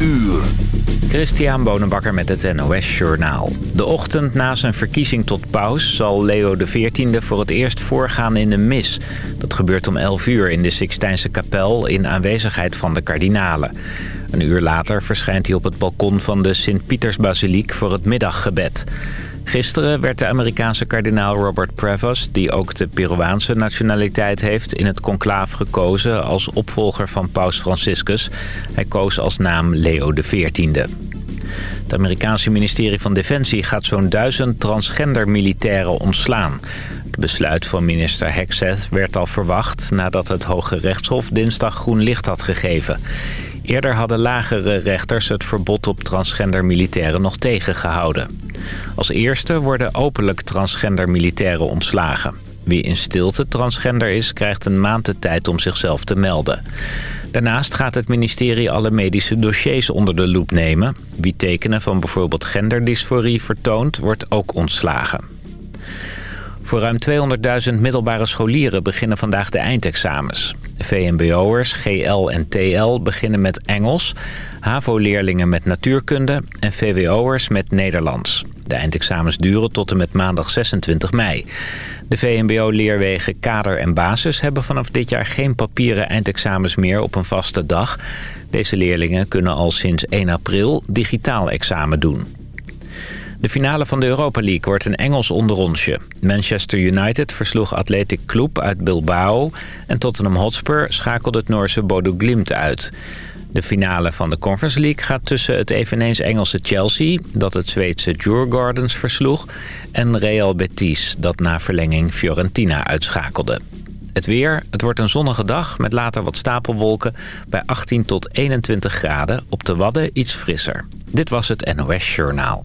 uur. Christian Bonenbakker met het NOS Journaal. De ochtend na zijn verkiezing tot paus zal Leo XIV voor het eerst voorgaan in een mis. Dat gebeurt om 11 uur in de Sixtijnse kapel in aanwezigheid van de kardinalen. Een uur later verschijnt hij op het balkon van de Sint-Pietersbasiliek voor het middaggebed. Gisteren werd de Amerikaanse kardinaal Robert Prevost... die ook de Peruaanse nationaliteit heeft... in het conclaaf gekozen als opvolger van paus Franciscus. Hij koos als naam Leo XIV. Het Amerikaanse ministerie van Defensie gaat zo'n duizend transgender militairen ontslaan. Het besluit van minister Hexeth werd al verwacht... nadat het Hoge Rechtshof dinsdag groen licht had gegeven... Eerder hadden lagere rechters het verbod op transgender militairen nog tegengehouden. Als eerste worden openlijk transgender militairen ontslagen. Wie in stilte transgender is, krijgt een maand de tijd om zichzelf te melden. Daarnaast gaat het ministerie alle medische dossiers onder de loep nemen. Wie tekenen van bijvoorbeeld genderdysforie vertoont, wordt ook ontslagen. Voor ruim 200.000 middelbare scholieren beginnen vandaag de eindexamens. VMBO'ers, GL en TL beginnen met Engels, HAVO-leerlingen met natuurkunde en VWO'ers met Nederlands. De eindexamens duren tot en met maandag 26 mei. De VMBO-leerwegen kader en basis hebben vanaf dit jaar geen papieren eindexamens meer op een vaste dag. Deze leerlingen kunnen al sinds 1 april digitaal examen doen. De finale van de Europa League wordt een Engels onderrondje. Manchester United versloeg Athletic Club uit Bilbao... en Tottenham Hotspur schakelde het Noorse Bodo Glimt uit. De finale van de Conference League gaat tussen het eveneens Engelse Chelsea... dat het Zweedse Djurgardens versloeg... en Real Betis, dat na verlenging Fiorentina uitschakelde. Het weer, het wordt een zonnige dag met later wat stapelwolken... bij 18 tot 21 graden, op de Wadden iets frisser. Dit was het NOS Journaal.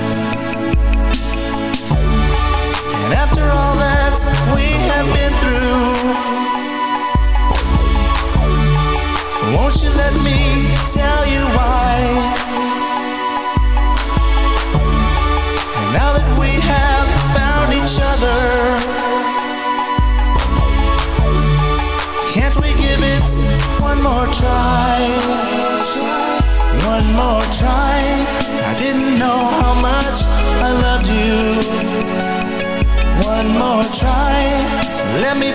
Won't you let me tell you why? And now that we have found each other, can't we give it one more try?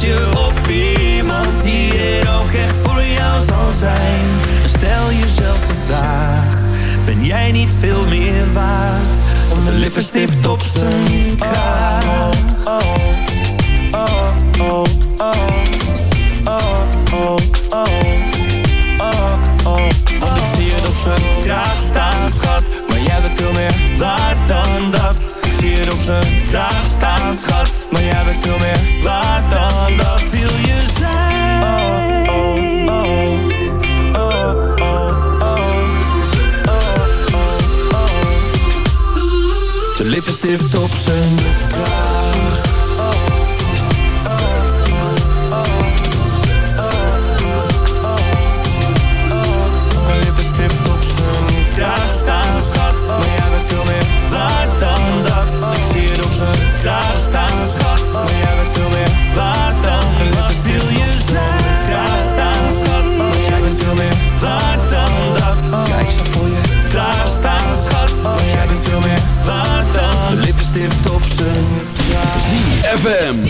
je op iemand die er ook echt voor jou zal zijn. Stel jezelf de vraag, ben jij niet veel meer waard? Om de lippenstift op zijn kraag. Oh, oh, oh, oh, oh, oh, oh, oh ik zie het op zijn oh, staan, schat. Maar jij bent veel meer waard dan op zijn staan, schat. Maar jij bent veel meer waard dan dat. Wil je zijn? Oh, oh, oh Oh, oh, oh lippenstift op zijn ZFM.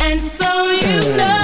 and so you mm. know